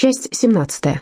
Часть 17.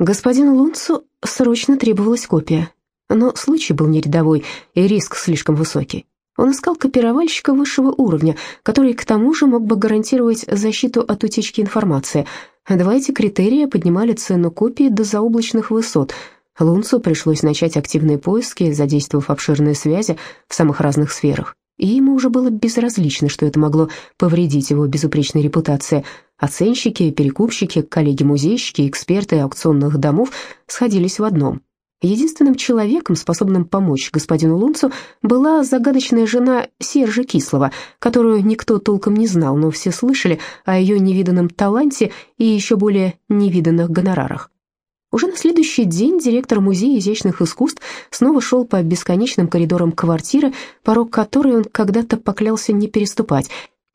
Господину Лунцу срочно требовалась копия, но случай был не рядовой и риск слишком высокий. Он искал копировальщика высшего уровня, который к тому же мог бы гарантировать защиту от утечки информации. Два эти критерия поднимали цену копии до заоблачных высот. Лунцу пришлось начать активные поиски, задействовав обширные связи в самых разных сферах и ему уже было безразлично, что это могло повредить его безупречной репутации. Оценщики, перекупщики, коллеги-музейщики, эксперты аукционных домов сходились в одном. Единственным человеком, способным помочь господину Лунцу, была загадочная жена Сержа Кислова, которую никто толком не знал, но все слышали о ее невиданном таланте и еще более невиданных гонорарах. Уже на следующий день директор Музея изящных искусств снова шел по бесконечным коридорам квартиры, порог которой он когда-то поклялся не переступать.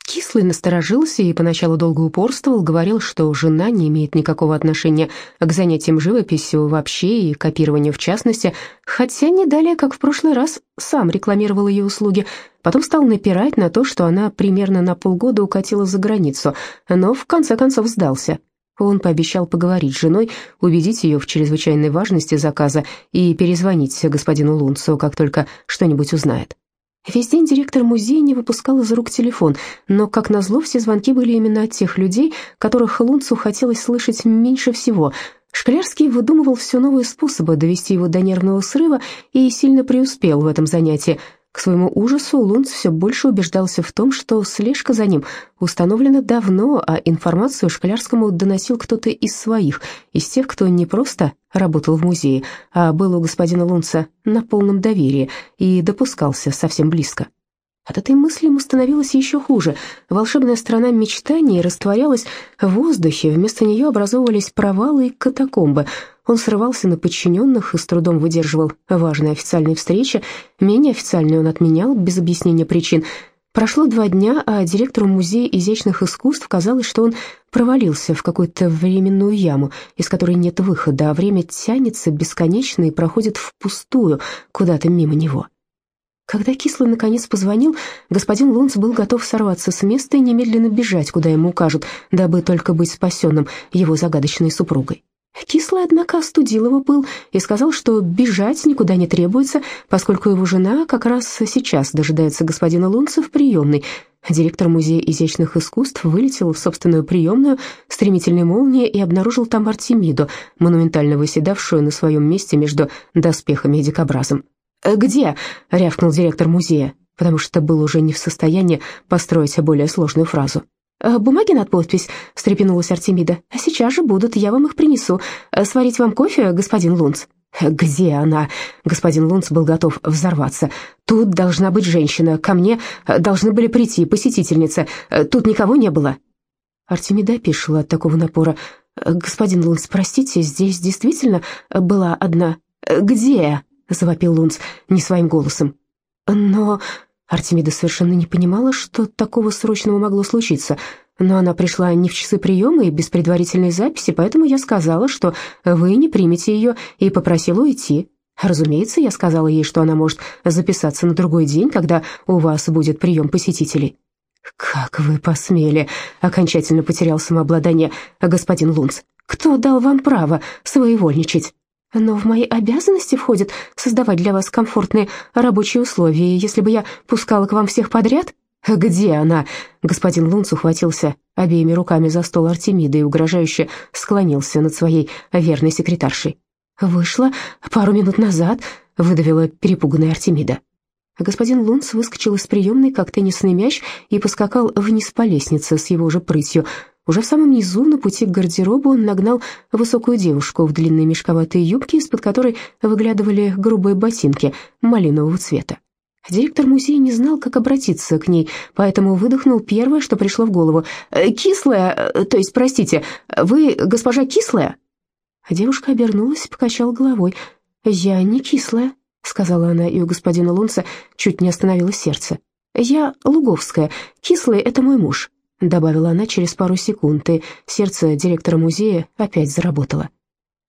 Кислый насторожился и поначалу долго упорствовал, говорил, что жена не имеет никакого отношения к занятиям живописью вообще и копированию в частности, хотя не далее, как в прошлый раз, сам рекламировал ее услуги. Потом стал напирать на то, что она примерно на полгода укатила за границу, но в конце концов сдался. Он пообещал поговорить с женой, убедить ее в чрезвычайной важности заказа и перезвонить господину Лунцу, как только что-нибудь узнает. Весь день директор музея не выпускал из рук телефон, но, как назло, все звонки были именно от тех людей, которых Лунцу хотелось слышать меньше всего. Шклярский выдумывал все новые способы довести его до нервного срыва и сильно преуспел в этом занятии – к своему ужасу Лунц все больше убеждался в том, что слежка за ним установлена давно, а информацию Шклярскому доносил кто-то из своих, из тех, кто не просто работал в музее, а был у господина Лунца на полном доверии и допускался совсем близко. От этой мысли ему становилось еще хуже. Волшебная страна мечтаний растворялась в воздухе, вместо нее образовывались провалы и катакомбы – он срывался на подчиненных и с трудом выдерживал важные официальные встречи. Менее официальные он отменял без объяснения причин. Прошло два дня, а директору Музея изящных искусств казалось, что он провалился в какую-то временную яму, из которой нет выхода, а время тянется бесконечно и проходит впустую, куда-то мимо него. Когда Кислый наконец позвонил, господин Лунц был готов сорваться с места и немедленно бежать, куда ему укажут, дабы только быть спасенным его загадочной супругой. Кислый, однако, остудил его пыл и сказал, что бежать никуда не требуется, поскольку его жена как раз сейчас дожидается господина Лунца в приемной. Директор Музея изящных искусств вылетел в собственную приемную стремительной молнией и обнаружил там Артемиду, монументально выседавшую на своем месте между доспехами и дикобразом. «Где?» — рявкнул директор музея, потому что был уже не в состоянии построить более сложную фразу. Э, «Бумаги на подпись», — встрепенулась Артемида. «Сейчас же будут, я вам их принесу. Э, сварить вам кофе, господин Лунц?» «Где она?» Господин Лунц был готов взорваться. «Тут должна быть женщина. Ко мне э, должны были прийти посетительницы. Тут никого не было». Артемида опешила от такого напора. «Господин Лунц, простите, здесь действительно была одна...» «Где?» — завопил Лунц не своим голосом. «Но Артемида совершенно не понимала, что такого срочного могло случиться, но она пришла не в часы приема и без предварительной записи, поэтому я сказала, что вы не примете ее, и попросила уйти. Разумеется, я сказала ей, что она может записаться на другой день, когда у вас будет прием посетителей. «Как вы посмели?» — окончательно потерял самообладание господин Лунц. «Кто дал вам право своевольничать?» Но в мои обязанности входит создавать для вас комфортные рабочие условия. Если бы я пускала к вам всех подряд...» «Где она?» Господин Лунц ухватился обеими руками за стол Артемида и угрожающе склонился над своей верной секретаршей. «Вышла пару минут назад», — выдавила перепуганная Артемида. Господин Лунц выскочил из приемной, как теннисный мяч, и поскакал вниз по лестнице с его же прытью. Уже в самом низу, на пути к гардеробу, он нагнал высокую девушку в длинной мешковатой юбке, из-под которой выглядывали грубые ботинки малинового цвета. Директор музея не знал, как обратиться к ней, поэтому выдохнул первое, что пришло в голову. «Э, «Кислая, э, то есть, простите, вы госпожа Кислая?» Девушка обернулась и покачала головой. «Я не кислая», — сказала она, и у господина Лунца чуть не остановилось сердце. «Я Луговская, кислый — это мой муж». — добавила она через пару секунд, и сердце директора музея опять заработало.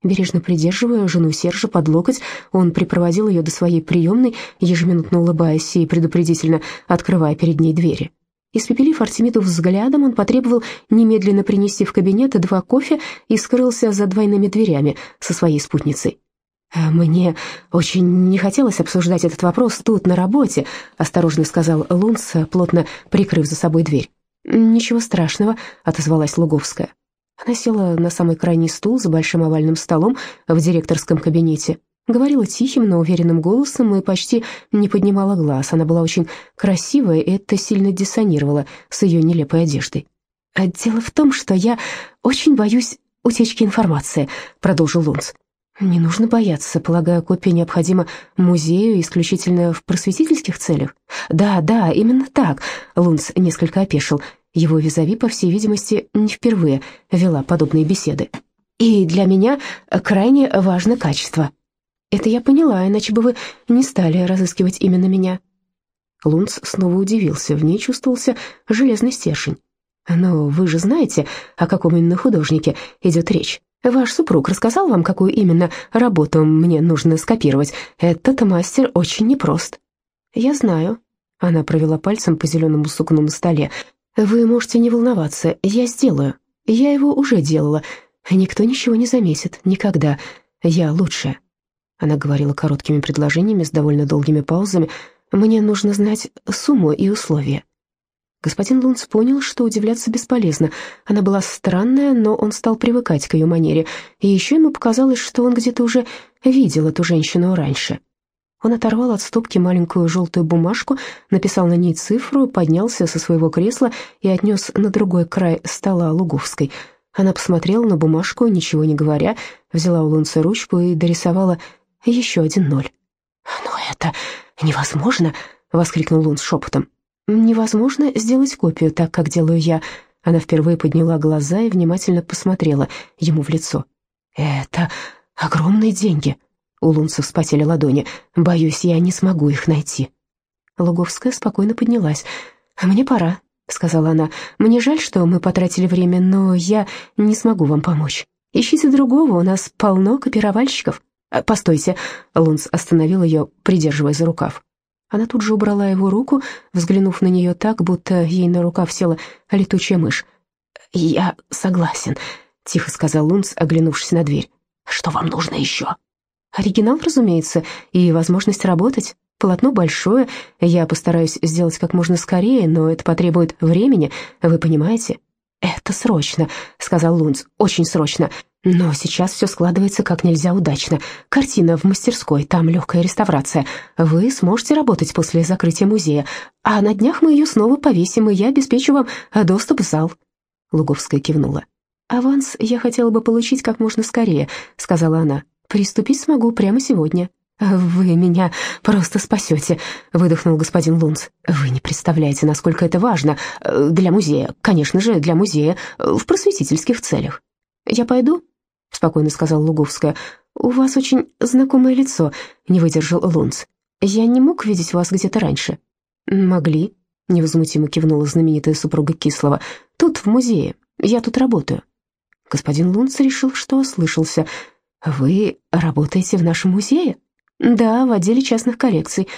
Бережно придерживая жену Сержа под локоть, он припроводил ее до своей приемной, ежеминутно улыбаясь и предупредительно открывая перед ней двери. Испепелив Артемиду взглядом, он потребовал немедленно принести в кабинет два кофе и скрылся за двойными дверями со своей спутницей. «Э, «Мне очень не хотелось обсуждать этот вопрос тут, на работе», осторожно сказал Лунц, плотно прикрыв за собой дверь. «Ничего страшного», — отозвалась Луговская. Она села на самый крайний стул за большим овальным столом в директорском кабинете. Говорила тихим, но уверенным голосом и почти не поднимала глаз. Она была очень красивая, и это сильно диссонировало с ее нелепой одеждой. «А «Дело в том, что я очень боюсь утечки информации», — продолжил Лунц. «Не нужно бояться. Полагаю, копия необходима музею исключительно в просветительских целях?» «Да, да, именно так», — Лунц несколько опешил. Его визави, по всей видимости, не впервые вела подобные беседы. «И для меня крайне важно качество». «Это я поняла, иначе бы вы не стали разыскивать именно меня». Лунц снова удивился, в ней чувствовался железный стержень. «Но вы же знаете, о каком именно художнике идет речь. Ваш супруг рассказал вам, какую именно работу мне нужно скопировать. Этот мастер очень непрост». «Я знаю». Она провела пальцем по зеленому сукну на столе. «Вы можете не волноваться, я сделаю. Я его уже делала. Никто ничего не заметит, никогда. Я лучшая». Она говорила короткими предложениями с довольно долгими паузами. «Мне нужно знать сумму и условия». Господин Лунц понял, что удивляться бесполезно. Она была странная, но он стал привыкать к ее манере, и еще ему показалось, что он где-то уже видел эту женщину раньше. Он оторвал от стопки маленькую желтую бумажку, написал на ней цифру, поднялся со своего кресла и отнес на другой край стола Луговской. Она посмотрела на бумажку, ничего не говоря, взяла у Лунца ручку и дорисовала еще один ноль. «Но это невозможно!» — воскликнул Лунц шепотом. «Невозможно сделать копию так, как делаю я». Она впервые подняла глаза и внимательно посмотрела ему в лицо. «Это огромные деньги!» У Лунца вспотели ладони. «Боюсь, я не смогу их найти». Луговская спокойно поднялась. «Мне пора», — сказала она. «Мне жаль, что мы потратили время, но я не смогу вам помочь. Ищите другого, у нас полно копировальщиков». «Э, «Постойте», — Лунц остановил ее, придерживая за рукав. Она тут же убрала его руку, взглянув на нее так, будто ей на рукав села летучая мышь. «Я согласен», — тихо сказал Лунц, оглянувшись на дверь. «Что вам нужно еще?» «Оригинал, разумеется, и возможность работать. Полотно большое, я постараюсь сделать как можно скорее, но это потребует времени, вы понимаете?» «Это срочно», — сказал Лунц, — «очень срочно. Но сейчас все складывается как нельзя удачно. Картина в мастерской, там легкая реставрация. Вы сможете работать после закрытия музея, а на днях мы ее снова повесим, и я обеспечу вам доступ в зал». Луговская кивнула. «Аванс я хотела бы получить как можно скорее», — сказала она. «Приступить смогу прямо сегодня». «Вы меня просто спасете», — выдохнул господин Лунц. «Вы не представляете, насколько это важно. Для музея, конечно же, для музея, в просветительских целях». «Я пойду?» — спокойно сказала Луговская. «У вас очень знакомое лицо», — не выдержал Лунц. «Я не мог видеть вас где-то раньше». «Могли», — невозмутимо кивнула знаменитая супруга Кислова. «Тут, в музее. Я тут работаю». Господин Лунц решил, что ослышался. «Вы работаете в нашем музее?» «Да, в отделе частных коллекций».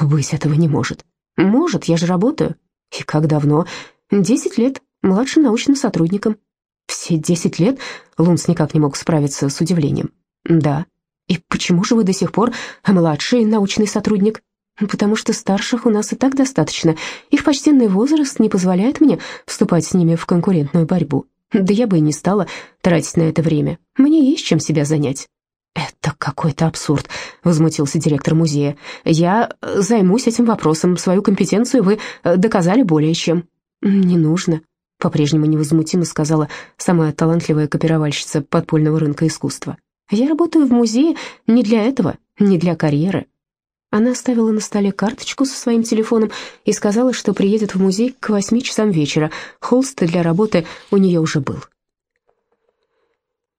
«Быть этого не может». «Может, я же работаю». «И как давно?» «Десять лет, младшим научным сотрудником». «Все десять лет?» Лунс никак не мог справиться с удивлением. «Да. И почему же вы до сих пор младший научный сотрудник?» «Потому что старших у нас и так достаточно. Их почтенный возраст не позволяет мне вступать с ними в конкурентную борьбу. Да я бы и не стала тратить на это время. Мне есть чем себя занять». «Это какой-то абсурд», — возмутился директор музея. «Я займусь этим вопросом. Свою компетенцию вы доказали более чем». «Не нужно», по-прежнему невозмутимо сказала самая талантливая копировальщица подпольного рынка искусства. «Я работаю в музее не для этого, не для карьеры». Она оставила на столе карточку со своим телефоном и сказала, что приедет в музей к восьми часам вечера. Холст для работы у нее уже был.